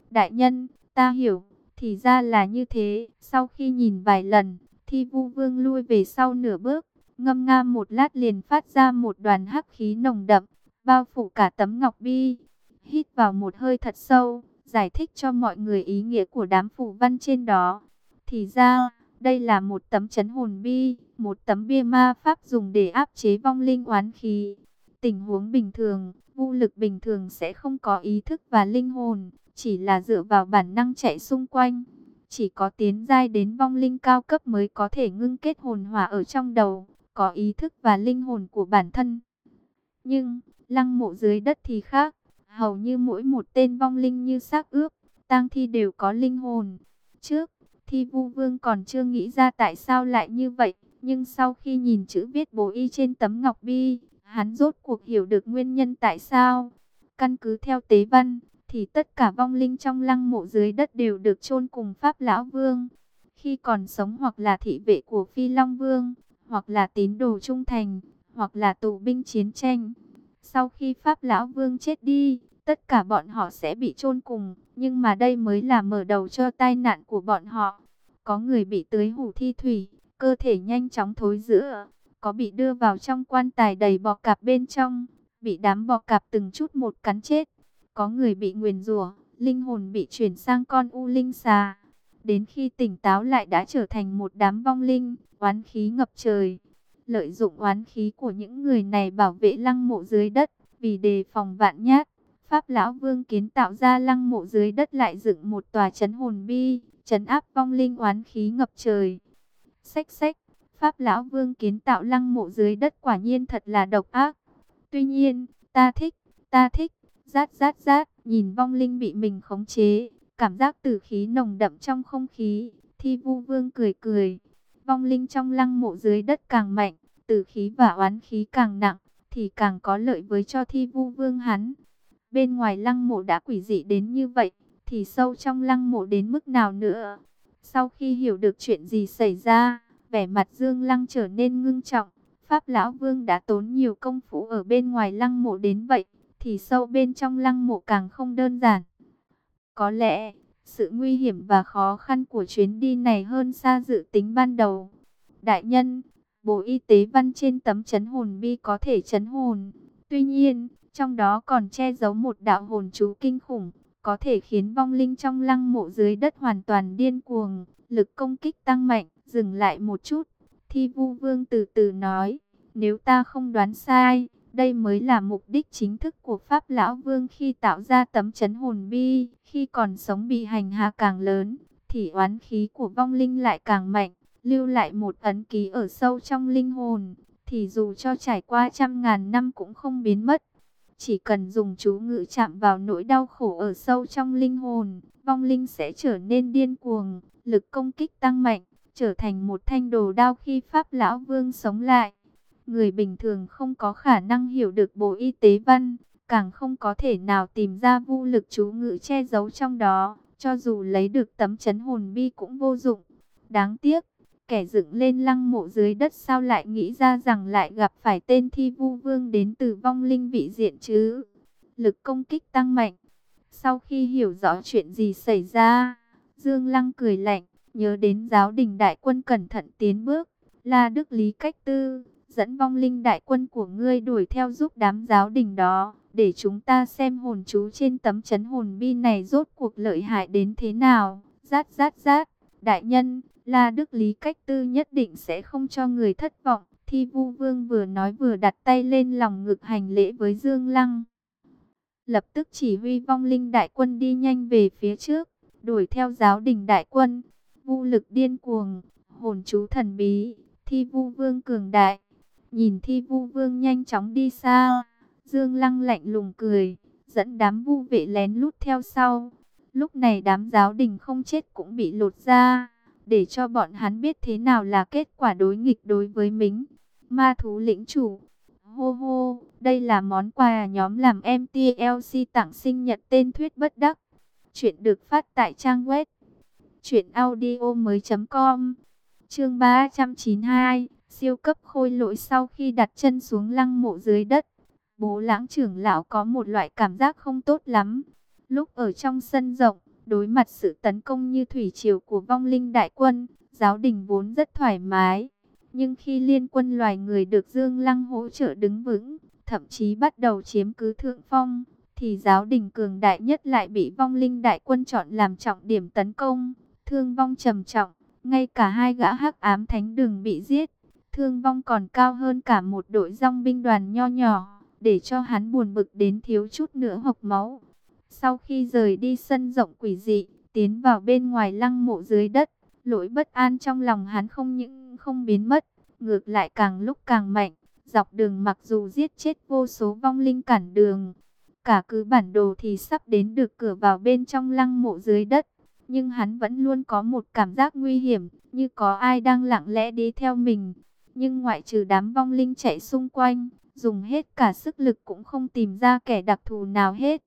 Đại nhân, ta hiểu, thì ra là như thế. Sau khi nhìn vài lần, thi vu vương lui về sau nửa bước, ngâm nga một lát liền phát ra một đoàn hắc khí nồng đậm, bao phủ cả tấm ngọc bi. Hít vào một hơi thật sâu, giải thích cho mọi người ý nghĩa của đám phù văn trên đó. Thì ra, đây là một tấm chấn hồn bi, một tấm bia ma pháp dùng để áp chế vong linh oán khí. Tình huống bình thường, vũ lực bình thường sẽ không có ý thức và linh hồn, chỉ là dựa vào bản năng chạy xung quanh. Chỉ có tiến giai đến vong linh cao cấp mới có thể ngưng kết hồn hỏa ở trong đầu, có ý thức và linh hồn của bản thân. Nhưng, lăng mộ dưới đất thì khác, hầu như mỗi một tên vong linh như xác ướp, tang thi đều có linh hồn. Trước, thi vu vương còn chưa nghĩ ra tại sao lại như vậy, nhưng sau khi nhìn chữ viết bố y trên tấm ngọc bi, hắn rốt cuộc hiểu được nguyên nhân tại sao. Căn cứ theo tế văn, thì tất cả vong linh trong lăng mộ dưới đất đều được chôn cùng Pháp Lão Vương. Khi còn sống hoặc là thị vệ của Phi Long Vương, hoặc là tín đồ trung thành, hoặc là tù binh chiến tranh. Sau khi Pháp Lão Vương chết đi, tất cả bọn họ sẽ bị chôn cùng, nhưng mà đây mới là mở đầu cho tai nạn của bọn họ. Có người bị tưới hủ thi thủy, cơ thể nhanh chóng thối rữa, có bị đưa vào trong quan tài đầy bọ cạp bên trong, bị đám bọ cạp từng chút một cắn chết. Có người bị nguyền rủa, linh hồn bị chuyển sang con u linh xà. Đến khi tỉnh táo lại đã trở thành một đám vong linh, oán khí ngập trời. Lợi dụng oán khí của những người này bảo vệ lăng mộ dưới đất, vì đề phòng vạn nhát. Pháp Lão Vương kiến tạo ra lăng mộ dưới đất lại dựng một tòa chấn hồn bi, chấn áp vong linh oán khí ngập trời. Xách xách, Pháp Lão Vương kiến tạo lăng mộ dưới đất quả nhiên thật là độc ác. Tuy nhiên, ta thích, ta thích. Rát rát rát, nhìn vong linh bị mình khống chế, cảm giác tử khí nồng đậm trong không khí, thi vu vương cười cười. Vong linh trong lăng mộ dưới đất càng mạnh, tử khí và oán khí càng nặng, thì càng có lợi với cho thi vu vương hắn. Bên ngoài lăng mộ đã quỷ dị đến như vậy, thì sâu trong lăng mộ đến mức nào nữa? Sau khi hiểu được chuyện gì xảy ra, vẻ mặt Dương Lăng trở nên ngưng trọng. Pháp Lão Vương đã tốn nhiều công phu ở bên ngoài lăng mộ đến vậy thì sâu bên trong lăng mộ càng không đơn giản. Có lẽ, sự nguy hiểm và khó khăn của chuyến đi này hơn xa dự tính ban đầu. Đại nhân, Bộ Y tế văn trên tấm chấn hồn bi có thể chấn hồn. Tuy nhiên, trong đó còn che giấu một đạo hồn chú kinh khủng, có thể khiến vong linh trong lăng mộ dưới đất hoàn toàn điên cuồng, lực công kích tăng mạnh, dừng lại một chút. Thi vu vương từ từ nói, nếu ta không đoán sai, đây mới là mục đích chính thức của Pháp Lão Vương khi tạo ra tấm chấn hồn bi. Khi còn sống bị hành hạ càng lớn, thì oán khí của vong linh lại càng mạnh, lưu lại một ấn ký ở sâu trong linh hồn, thì dù cho trải qua trăm ngàn năm cũng không biến mất. Chỉ cần dùng chú ngự chạm vào nỗi đau khổ ở sâu trong linh hồn, vong linh sẽ trở nên điên cuồng, lực công kích tăng mạnh, trở thành một thanh đồ đao khi Pháp Lão Vương sống lại. Người bình thường không có khả năng hiểu được bộ y tế văn, càng không có thể nào tìm ra vô lực chú ngự che giấu trong đó, cho dù lấy được tấm chấn hồn bi cũng vô dụng. Đáng tiếc, kẻ dựng lên lăng mộ dưới đất sao lại nghĩ ra rằng lại gặp phải tên thi vu vương đến từ vong linh vị diện chứ. Lực công kích tăng mạnh. Sau khi hiểu rõ chuyện gì xảy ra, Dương Lăng cười lạnh, nhớ đến giáo đình đại quân cẩn thận tiến bước, là Đức Lý Cách Tư, dẫn vong linh đại quân của ngươi đuổi theo giúp đám giáo đình đó, để chúng ta xem hồn chú trên tấm chấn hồn bi này rốt cuộc lợi hại đến thế nào. Rát rát rát, đại nhân, La Đức Lý cách tư nhất định sẽ không cho người thất vọng. Thi vu vương vừa nói vừa đặt tay lên lòng ngực hành lễ với Dương Lăng. Lập tức chỉ huy vong linh đại quân đi nhanh về phía trước, đuổi theo giáo đình đại quân. Vu lực điên cuồng, hồn chú thần bí, thi vu vương cường đại. Nhìn thi vu vương nhanh chóng đi xa, Dương Lăng lạnh lùng cười, dẫn đám vu vệ lén lút theo sau. Lúc này đám giáo đình không chết cũng bị lột ra, để cho bọn hắn biết thế nào là kết quả đối nghịch đối với mình. Ma thú lĩnh chủ, hô hô, đây là món quà nhóm làm MTLC tặng sinh nhật tên thuyết bất đắc. Chuyện được phát tại trang web truyệnaudiomoi.com. Chương 392, siêu cấp khôi lỗi sau khi đặt chân xuống lăng mộ dưới đất, Bố Lãng trưởng lão có một loại cảm giác không tốt lắm. Lúc ở trong sân rộng, đối mặt sự tấn công như thủy triều của vong linh đại quân, giáo đình vốn rất thoải mái. Nhưng khi liên quân loài người được Dương Lăng hỗ trợ đứng vững, thậm chí bắt đầu chiếm cứ thượng phong, thì giáo đình cường đại nhất lại bị vong linh đại quân chọn làm trọng điểm tấn công, thương vong trầm trọng, ngay cả hai gã hắc ám thánh đường bị giết, thương vong còn cao hơn cả một đội dòng binh đoàn nho nhỏ, để cho hắn buồn bực đến thiếu chút nữa hộc máu. Sau khi rời đi sân rộng quỷ dị, tiến vào bên ngoài lăng mộ dưới đất, lỗi bất an trong lòng hắn không những không biến mất, ngược lại càng lúc càng mạnh. Dọc đường mặc dù giết chết vô số vong linh cản đường, cả cứ bản đồ thì sắp đến được cửa vào bên trong lăng mộ dưới đất. Nhưng hắn vẫn luôn có một cảm giác nguy hiểm, như có ai đang lặng lẽ đi theo mình. Nhưng ngoại trừ đám vong linh chạy xung quanh, dùng hết cả sức lực cũng không tìm ra kẻ đặc thù nào hết.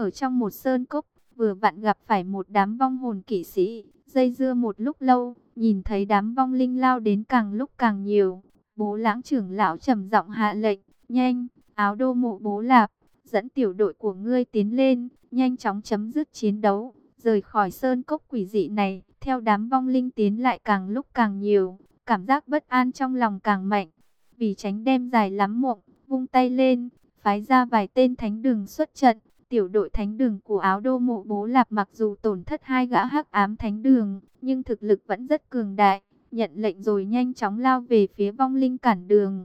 Ở trong một sơn cốc, vừa vặn gặp phải một đám vong hồn kỵ sĩ, dây dưa một lúc lâu, nhìn thấy đám vong linh lao đến càng lúc càng nhiều. Bố lãng trưởng lão trầm giọng hạ lệnh, nhanh, áo đô mộ bố lạp, dẫn tiểu đội của ngươi tiến lên, nhanh chóng chấm dứt chiến đấu, rời khỏi sơn cốc quỷ dị này, theo đám vong linh tiến lại càng lúc càng nhiều, cảm giác bất an trong lòng càng mạnh. Vì tránh đem dài lắm mộng, vung tay lên, phái ra vài tên thánh đường xuất trận, tiểu đội thánh đường của áo đô mộ bố lạp mặc dù tổn thất hai gã hắc ám thánh đường, nhưng thực lực vẫn rất cường đại, nhận lệnh rồi nhanh chóng lao về phía vong linh cản đường.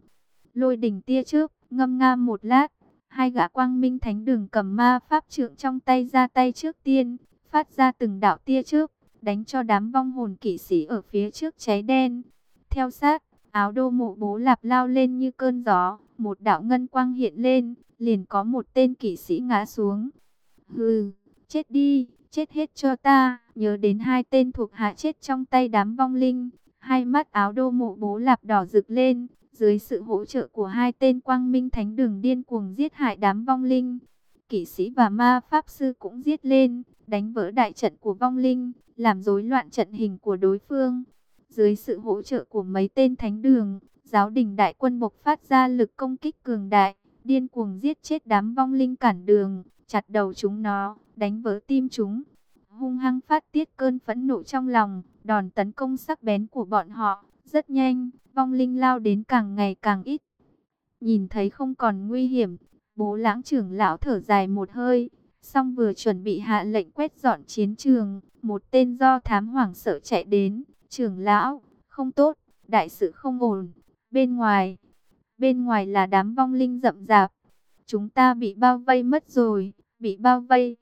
Lôi đỉnh tia trước, ngâm nga một lát, hai gã quang minh thánh đường cầm ma pháp trượng trong tay ra tay trước tiên, phát ra từng đạo tia trước, đánh cho đám vong hồn kỵ sĩ ở phía trước cháy đen. Theo sát, áo đô mộ bố lạp lao lên như cơn gió, một đạo ngân quang hiện lên, liền có một tên kỵ sĩ ngã xuống. Hừ, chết đi, chết hết cho ta, nhớ đến hai tên thuộc hạ chết trong tay đám vong linh, hai mắt áo đô mộ bố lạp đỏ rực lên, dưới sự hỗ trợ của hai tên quang minh thánh đường điên cuồng giết hại đám vong linh. Kỵ sĩ và ma pháp sư cũng giết lên, đánh vỡ đại trận của vong linh, làm rối loạn trận hình của đối phương. Dưới sự hỗ trợ của mấy tên thánh đường, giáo đình đại quân bộc phát ra lực công kích cường đại, điên cuồng giết chết đám vong linh cản đường, chặt đầu chúng nó, đánh vỡ tim chúng. Hung hăng phát tiết cơn phẫn nộ trong lòng, đòn tấn công sắc bén của bọn họ, rất nhanh, vong linh lao đến càng ngày càng ít. Nhìn thấy không còn nguy hiểm, bố lãng trưởng lão thở dài một hơi, xong vừa chuẩn bị hạ lệnh quét dọn chiến trường, một tên do thám hoảng sợ chạy đến, trưởng lão, không tốt, đại sự không ổn, bên ngoài, bên ngoài là đám vong linh rậm rạp, chúng ta bị bao vây mất rồi, bị bao vây.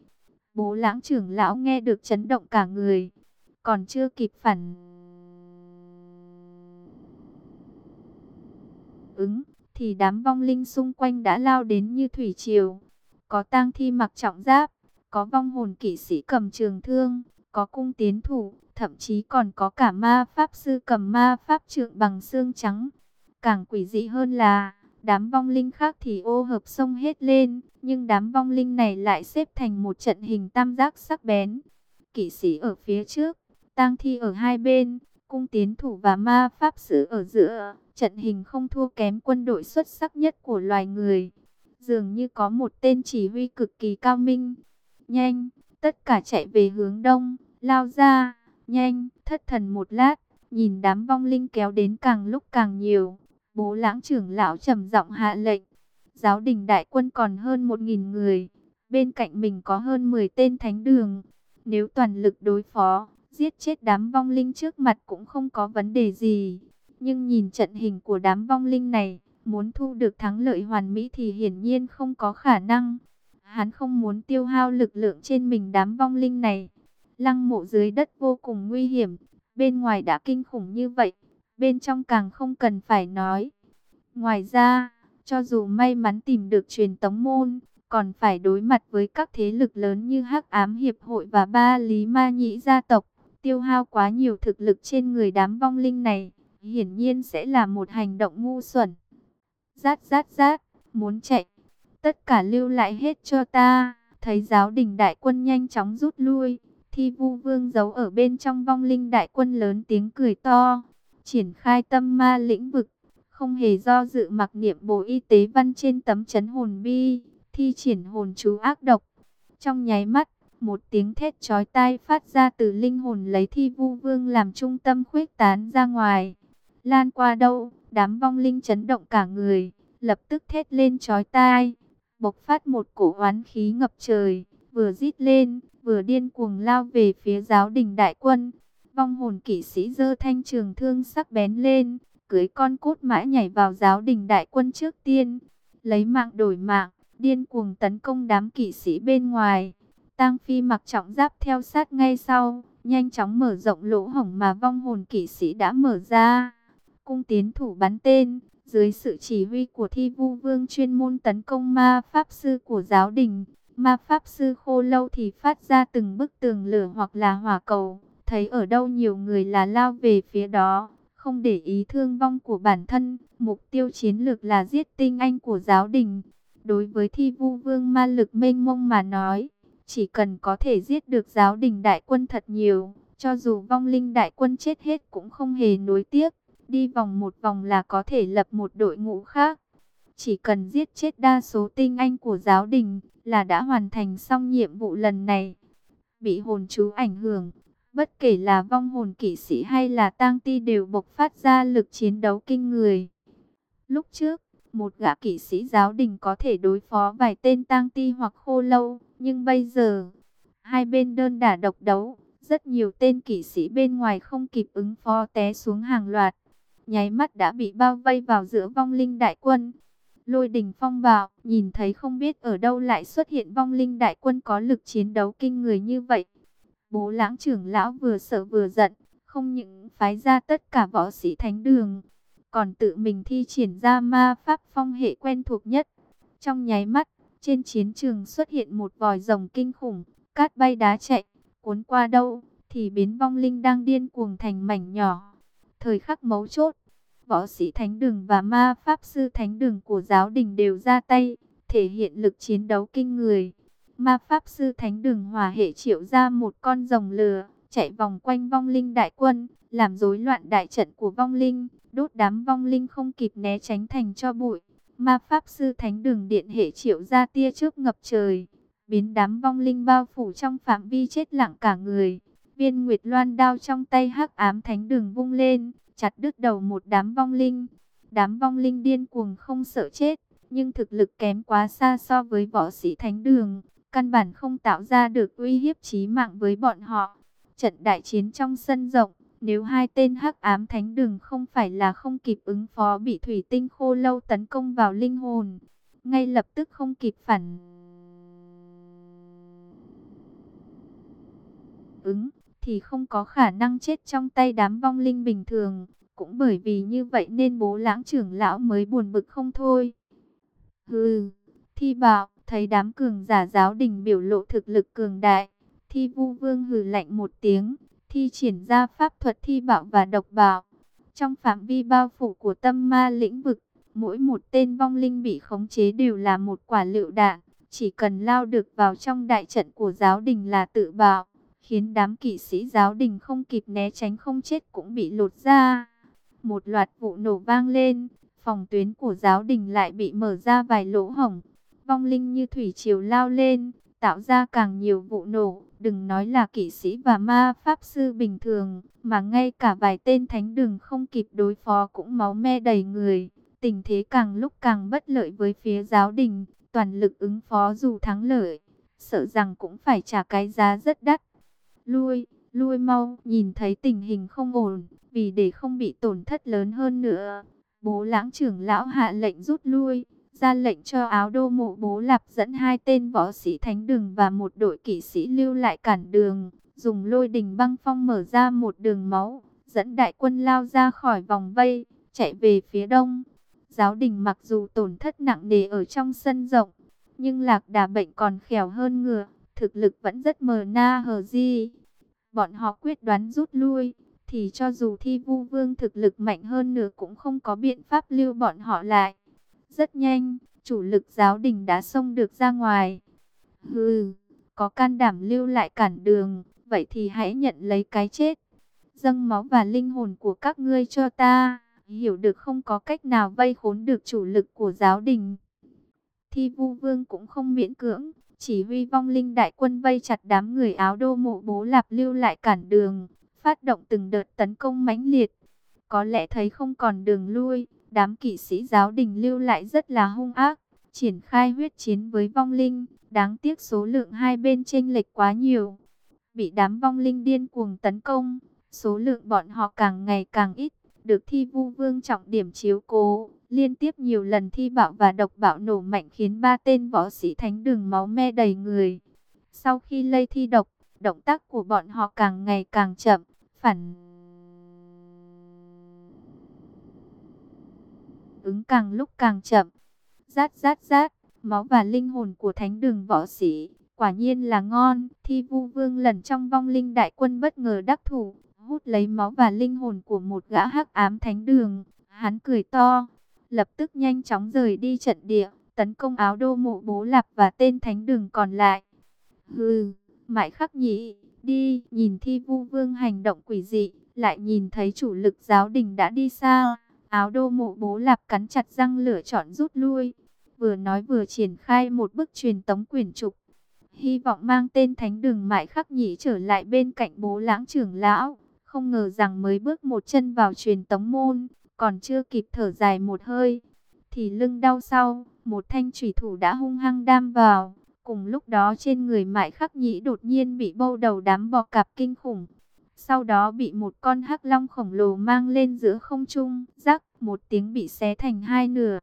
Bố lãng trưởng lão nghe được chấn động cả người, còn chưa kịp phản ứng, thì đám vong linh xung quanh đã lao đến như thủy triều. Có tang thi mặc trọng giáp, có vong hồn kỵ sĩ cầm trường thương, có cung tiến thủ, thậm chí còn có cả ma pháp sư cầm ma pháp trượng bằng xương trắng. Càng quỷ dị hơn là, đám vong linh khác thì ô hợp sông hết lên, nhưng đám vong linh này lại xếp thành một trận hình tam giác sắc bén. Kỵ sĩ ở phía trước, tang thi ở hai bên, cung tiến thủ và ma pháp sử ở giữa, trận hình không thua kém quân đội xuất sắc nhất của loài người. Dường như có một tên chỉ huy cực kỳ cao minh. Nhanh, tất cả chạy về hướng đông, lao ra, nhanh, thất thần một lát, nhìn đám vong linh kéo đến càng lúc càng nhiều. Bố lãng trưởng lão trầm giọng hạ lệnh, giáo đình đại quân còn hơn một nghìn người, bên cạnh mình có hơn 10 tên thánh đường. Nếu toàn lực đối phó, giết chết đám vong linh trước mặt cũng không có vấn đề gì. Nhưng nhìn trận hình của đám vong linh này, muốn thu được thắng lợi hoàn mỹ thì hiển nhiên không có khả năng. Hắn không muốn tiêu hao lực lượng trên mình đám vong linh này. Lăng mộ dưới đất vô cùng nguy hiểm, bên ngoài đã kinh khủng như vậy, bên trong càng không cần phải nói. Ngoài ra, cho dù may mắn tìm được truyền tống môn, còn phải đối mặt với các thế lực lớn như Hắc Ám Hiệp hội và Ba Lý Ma Nhĩ gia tộc, tiêu hao quá nhiều thực lực trên người đám vong linh này, hiển nhiên sẽ là một hành động ngu xuẩn. Rát rát rát, muốn chạy, tất cả lưu lại hết cho ta. Thấy giáo đình đại quân nhanh chóng rút lui, thi vu vương giấu ở bên trong vong linh đại quân lớn tiếng cười to, triển khai tâm ma lĩnh vực, không hề do dự mặc niệm bộ y tế văn trên tấm chấn hồn bi, thi triển hồn chú ác độc. Trong nháy mắt, một tiếng thét chói tai phát ra từ linh hồn lấy thi vu vương làm trung tâm khuếch tán ra ngoài. Lan qua đâu, đám vong linh chấn động cả người, lập tức thét lên chói tai, bộc phát một cổ oán khí ngập trời, vừa rít lên, vừa điên cuồng lao về phía giáo đình đại quân. Vong hồn kỵ sĩ dơ thanh trường thương sắc bén lên, cưới con cốt mã nhảy vào giáo đình đại quân trước tiên, lấy mạng đổi mạng, điên cuồng tấn công đám kỵ sĩ bên ngoài. Tang Phi mặc trọng giáp theo sát ngay sau, nhanh chóng mở rộng lỗ hổng mà vong hồn kỵ sĩ đã mở ra. Cung tiến thủ bắn tên, dưới sự chỉ huy của thi vu vương chuyên môn tấn công ma pháp sư của giáo đình. Ma pháp sư khô lâu thì phát ra từng bức tường lửa hoặc là hỏa cầu, thấy ở đâu nhiều người là lao về phía đó, không để ý thương vong của bản thân, mục tiêu chiến lược là giết tinh anh của giáo đình. Đối với thi vu vương ma lực mênh mông mà nói, chỉ cần có thể giết được giáo đình đại quân thật nhiều, cho dù vong linh đại quân chết hết cũng không hề nối tiếc, đi vòng một vòng là có thể lập một đội ngũ khác. Chỉ cần giết chết đa số tinh anh của giáo đình là đã hoàn thành xong nhiệm vụ lần này. Bị hồn chú ảnh hưởng, bất kể là vong hồn kỵ sĩ hay là tang ti đều bộc phát ra lực chiến đấu kinh người. Lúc trước, một gã kỵ sĩ giáo đình có thể đối phó vài tên tang ti hoặc khô lâu, nhưng bây giờ, hai bên đơn đả độc đấu, rất nhiều tên kỵ sĩ bên ngoài không kịp ứng phó té xuống hàng loạt, nháy mắt đã bị bao vây vào giữa vong linh đại quân. Lôi đình phong vào, nhìn thấy không biết ở đâu lại xuất hiện vong linh đại quân có lực chiến đấu kinh người như vậy. Bố lãng trưởng lão vừa sợ vừa giận, không những phái ra tất cả võ sĩ thánh đường, còn tự mình thi triển ra ma pháp phong hệ quen thuộc nhất. Trong nháy mắt, trên chiến trường xuất hiện một vòi rồng kinh khủng, cát bay đá chạy, cuốn qua đâu, thì biến vong linh đang điên cuồng thành mảnh nhỏ. Thời khắc mấu chốt, võ sĩ thánh đường và ma pháp sư thánh đường của giáo đình đều ra tay, thể hiện lực chiến đấu kinh người. Ma pháp sư thánh đường hòa hệ triệu ra một con rồng lừa chạy vòng quanh vong linh đại quân, làm rối loạn đại trận của vong linh, đốt đám vong linh không kịp né tránh thành cho bụi. Ma pháp sư thánh đường điện hệ triệu ra tia trước ngập trời, biến đám vong linh bao phủ trong phạm vi chết lặng cả người. Viên Nguyệt Loan đao trong tay hắc ám thánh đường vung lên, chặt đứt đầu một đám vong linh. Đám vong linh điên cuồng không sợ chết, nhưng thực lực kém quá xa so với võ sĩ thánh đường, căn bản không tạo ra được uy hiếp chí mạng với bọn họ. Trận đại chiến trong sân rộng, nếu hai tên hắc ám thánh đường không phải là không kịp ứng phó bị thủy tinh khô lâu tấn công vào linh hồn, ngay lập tức không kịp phản ứng, thì không có khả năng chết trong tay đám vong linh bình thường. Cũng bởi vì như vậy nên bố lãng trưởng lão mới buồn bực không thôi. Hừ, thi bảo, thấy đám cường giả giáo đình biểu lộ thực lực cường đại. Thi vu vương hừ lạnh một tiếng, thi triển ra pháp thuật thi bảo và độc bảo. Trong phạm vi bao phủ của tâm ma lĩnh vực, mỗi một tên vong linh bị khống chế đều là một quả lựu đạn. Chỉ cần lao được vào trong đại trận của giáo đình là tự bảo khiến đám kỵ sĩ giáo đình không kịp né tránh không chết cũng bị lột ra. Một loạt vụ nổ vang lên, phòng tuyến của giáo đình lại bị mở ra vài lỗ hổng. Vong linh như thủy triều lao lên, tạo ra càng nhiều vụ nổ. Đừng nói là kỵ sĩ và ma pháp sư bình thường, mà ngay cả vài tên thánh đường không kịp đối phó cũng máu me đầy người. Tình thế càng lúc càng bất lợi với phía giáo đình, toàn lực ứng phó dù thắng lợi, sợ rằng cũng phải trả cái giá rất đắt. lui, lui mau, nhìn thấy tình hình không ổn, vì để không bị tổn thất lớn hơn nữa. Bố lãng trưởng lão hạ lệnh rút lui, ra lệnh cho áo đô mộ bố lạp dẫn hai tên võ sĩ thánh đường và một đội kỵ sĩ lưu lại cản đường, dùng lôi đình băng phong mở ra một đường máu, dẫn đại quân lao ra khỏi vòng vây, chạy về phía đông. Giáo đình mặc dù tổn thất nặng nề ở trong sân rộng, nhưng lạc đà bệnh còn khéo hơn ngựa, thực lực vẫn rất mờ na hờ di. Bọn họ quyết đoán rút lui, thì cho dù thi vu vương thực lực mạnh hơn nữa cũng không có biện pháp lưu bọn họ lại. Rất nhanh, chủ lực giáo đình đã xông được ra ngoài. Hừ, có can đảm lưu lại cản đường, vậy thì hãy nhận lấy cái chết. Dâng máu và linh hồn của các ngươi cho ta, hiểu được không có cách nào vây khốn được chủ lực của giáo đình. Thi vu vương cũng không miễn cưỡng, chỉ huy vong linh đại quân vây chặt đám người áo đô mộ bố lạp lưu lại cản đường, phát động từng đợt tấn công mãnh liệt. Có lẽ thấy không còn đường lui, đám kỵ sĩ giáo đình lưu lại rất là hung ác, triển khai huyết chiến với vong linh, đáng tiếc số lượng hai bên chênh lệch quá nhiều. Bị đám vong linh điên cuồng tấn công, số lượng bọn họ càng ngày càng ít, được thi vu vương trọng điểm chiếu cố, liên tiếp nhiều lần thi bạo và độc bạo nổ mạnh khiến ba tên võ sĩ thánh đường máu me đầy người. Sau khi lây thi độc, động tác của bọn họ càng ngày càng chậm, phản ứng càng lúc càng chậm. Rát rát rát, máu và linh hồn của thánh đường võ sĩ, quả nhiên là ngon. Thi vu vương lần trong vong linh đại quân bất ngờ đắc thủ, hút lấy máu và linh hồn của một gã hắc ám thánh đường. Hắn cười to, lập tức nhanh chóng rời đi trận địa, tấn công áo đô mộ bố lạp và tên thánh đường còn lại. Hừ, mãi khắc nhị, đi, nhìn thi vu vương hành động quỷ dị, lại nhìn thấy chủ lực giáo đình đã đi xa. Áo đô mộ bố lạp cắn chặt răng lửa chọn rút lui, vừa nói vừa triển khai một bức truyền tống quyển trục. Hy vọng mang tên thánh đường mại khắc nhị trở lại bên cạnh bố lãng trưởng lão. Không ngờ rằng mới bước một chân vào truyền tống môn, còn chưa kịp thở dài một hơi, thì lưng đau sau, một thanh thủy thủ đã hung hăng đam vào. Cùng lúc đó trên người mại khắc nhĩ đột nhiên bị bâu đầu đám bò cạp kinh khủng. Sau đó bị một con hắc long khổng lồ mang lên giữa không trung, rắc một tiếng bị xé thành hai nửa.